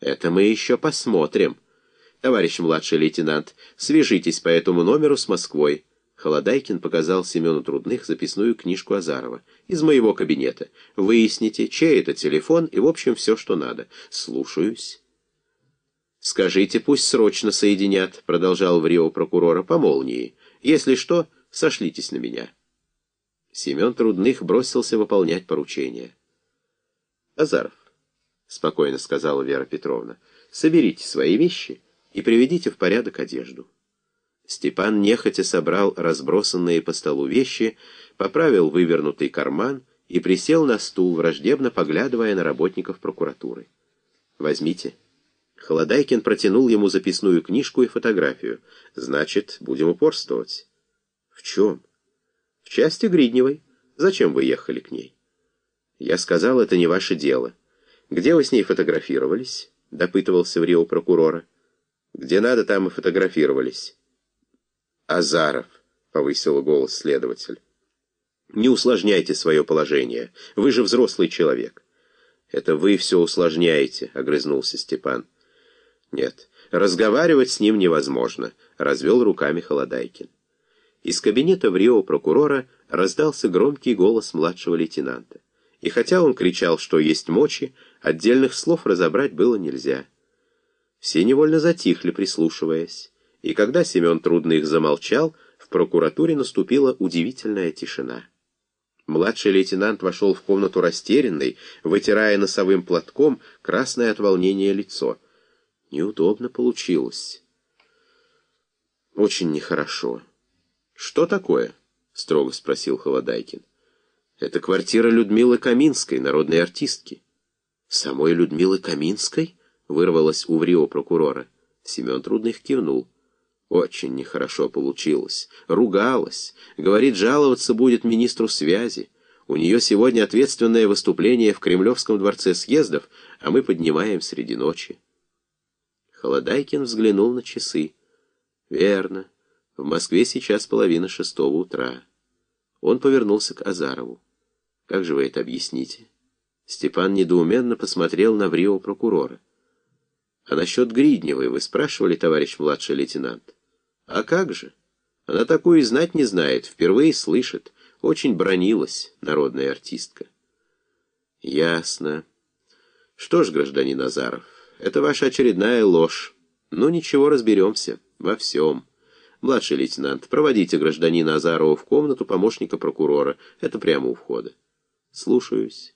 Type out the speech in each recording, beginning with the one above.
Это мы еще посмотрим. Товарищ младший лейтенант, свяжитесь по этому номеру с Москвой. Холодайкин показал Семену Трудных записную книжку Азарова. «Из моего кабинета. Выясните, чей это телефон и, в общем, все, что надо. Слушаюсь». «Скажите, пусть срочно соединят», — продолжал в Рио прокурора, — «по молнии. Если что, сошлитесь на меня». Семен Трудных бросился выполнять поручение. «Азаров», — спокойно сказала Вера Петровна, — «соберите свои вещи и приведите в порядок одежду». Степан нехотя собрал разбросанные по столу вещи, поправил вывернутый карман и присел на стул, враждебно поглядывая на работников прокуратуры. «Возьмите». Холодайкин протянул ему записную книжку и фотографию. «Значит, будем упорствовать». «В чем?» «В части Гридневой. Зачем вы ехали к ней?» «Я сказал, это не ваше дело. Где вы с ней фотографировались?» — допытывался в Рио прокурора. «Где надо, там и фотографировались». «Азаров», — повысил голос следователь. «Не усложняйте свое положение. Вы же взрослый человек». «Это вы все усложняете», — огрызнулся Степан. «Нет, разговаривать с ним невозможно», — развел руками Холодайкин. Из кабинета в Рио прокурора раздался громкий голос младшего лейтенанта. И хотя он кричал, что есть мочи, отдельных слов разобрать было нельзя. Все невольно затихли, прислушиваясь и когда Семен Трудных замолчал, в прокуратуре наступила удивительная тишина. Младший лейтенант вошел в комнату растерянный, вытирая носовым платком красное от волнения лицо. Неудобно получилось. Очень нехорошо. «Что такое?» — строго спросил Холодайкин. «Это квартира Людмилы Каминской, народной артистки». «Самой Людмилы Каминской?» — вырвалась у Врио прокурора. Семен Трудных кивнул. Очень нехорошо получилось. Ругалась. Говорит, жаловаться будет министру связи. У нее сегодня ответственное выступление в Кремлевском дворце съездов, а мы поднимаем среди ночи. Холодайкин взглянул на часы. Верно. В Москве сейчас половина шестого утра. Он повернулся к Азарову. Как же вы это объясните? Степан недоуменно посмотрел на врио прокурора. А насчет Гридневой вы спрашивали, товарищ младший лейтенант? А как же? Она такую и знать не знает, впервые слышит. Очень бронилась народная артистка. Ясно. Что ж, гражданин Назаров, это ваша очередная ложь. Ну ничего, разберемся. Во всем. Младший лейтенант, проводите гражданина Азарова в комнату помощника прокурора. Это прямо у входа. Слушаюсь.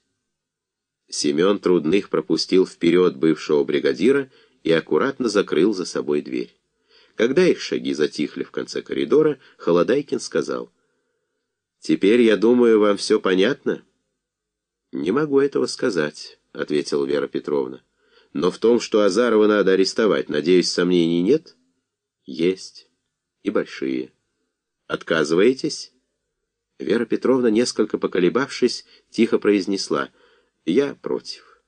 Семен Трудных пропустил вперед бывшего бригадира и аккуратно закрыл за собой дверь. Когда их шаги затихли в конце коридора, Холодайкин сказал, «Теперь, я думаю, вам все понятно?» «Не могу этого сказать», — ответила Вера Петровна. «Но в том, что Азарова надо арестовать, надеюсь, сомнений нет?» «Есть. И большие. Отказываетесь?» Вера Петровна, несколько поколебавшись, тихо произнесла, «Я против».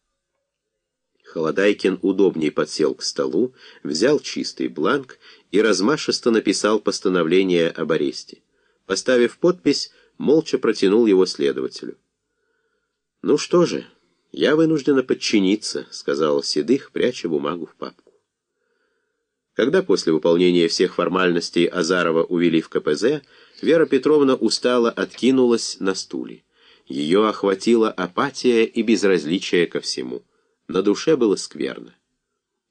Холодайкин удобнее подсел к столу, взял чистый бланк и размашисто написал постановление об аресте. Поставив подпись, молча протянул его следователю. «Ну что же, я вынуждена подчиниться», — сказал Седых, пряча бумагу в папку. Когда после выполнения всех формальностей Азарова увели в КПЗ, Вера Петровна устало откинулась на стуле. Ее охватила апатия и безразличие ко всему. На душе было скверно.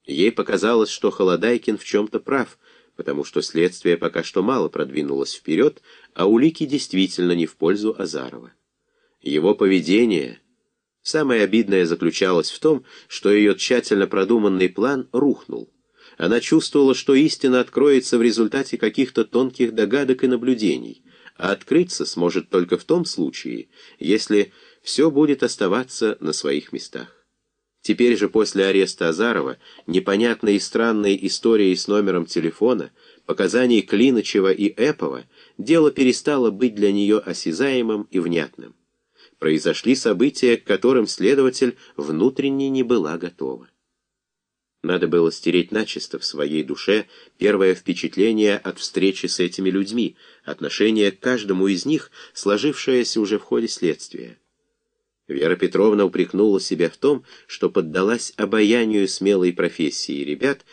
Ей показалось, что Холодайкин в чем-то прав, потому что следствие пока что мало продвинулось вперед, а улики действительно не в пользу Азарова. Его поведение... Самое обидное заключалось в том, что ее тщательно продуманный план рухнул. Она чувствовала, что истина откроется в результате каких-то тонких догадок и наблюдений, а открыться сможет только в том случае, если все будет оставаться на своих местах. Теперь же после ареста Азарова, непонятной и странной историей с номером телефона, показаний Клиночева и Эпова, дело перестало быть для нее осязаемым и внятным. Произошли события, к которым следователь внутренне не была готова. Надо было стереть начисто в своей душе первое впечатление от встречи с этими людьми, отношение к каждому из них, сложившееся уже в ходе следствия. Вера Петровна упрекнула себя в том, что поддалась обаянию смелой профессии ребят,